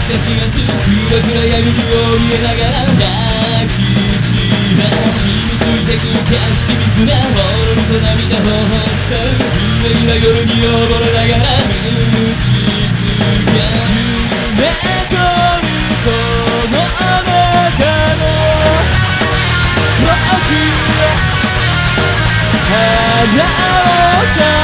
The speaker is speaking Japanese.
しがつ黒暗闇に怯えながら抱きしめ染みついてく景色見つめほろりと涙を伝う運命な夜に溺れながら打ち続け夢とるこの中の僕は花